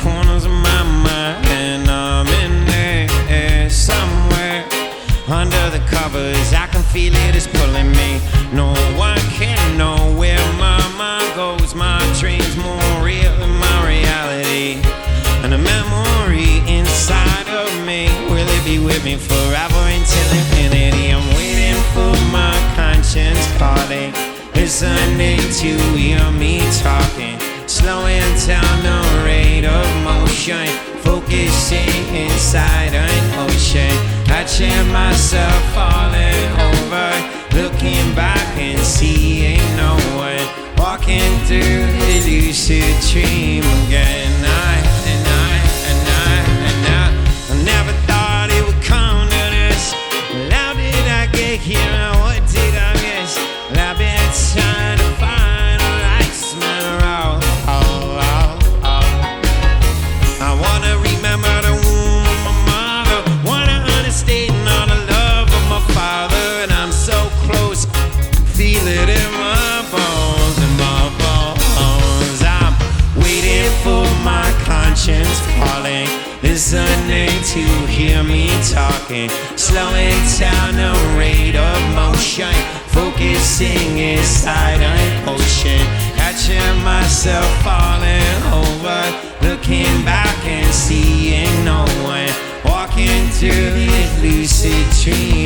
corners of my mind, and I'm in there somewhere under the covers. I can feel it is pulling me. No one can know where my mind goes. My dreams more real than my reality, and a memory inside of me. Will it be with me forever until infinity? I'm waiting for my conscience calling, listening to hear me talking, slowing down the rate of motion, focusing inside an ocean, catching myself falling over, looking back and seeing listening to hear me talking, slowing down the rate of motion, focusing inside an ocean, catching myself falling over, looking back and seeing no one, walking through this lucid dream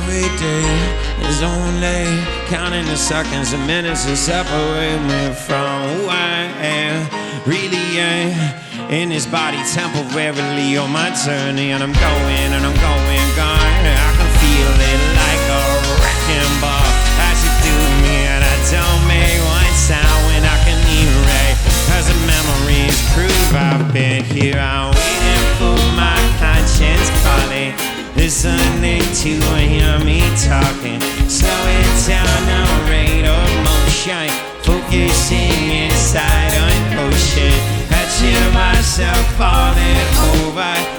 Every day is only counting the seconds and minutes that separate me from who I am, really am. In this body temporarily on my journey, and I'm going and I'm going, gone. I can feel it like a wrecking ball as you do me, and I don't make one sound when I can it. Cause the memories prove I've been here. I'm waiting for my conscience calling. Listening to hear me talking, slowing down the rate of motion, focusing inside on ocean, catching myself falling over,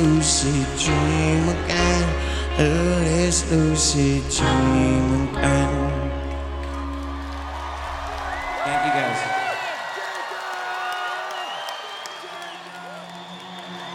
lucid dream again, through this lucid dream again. Thank you guys.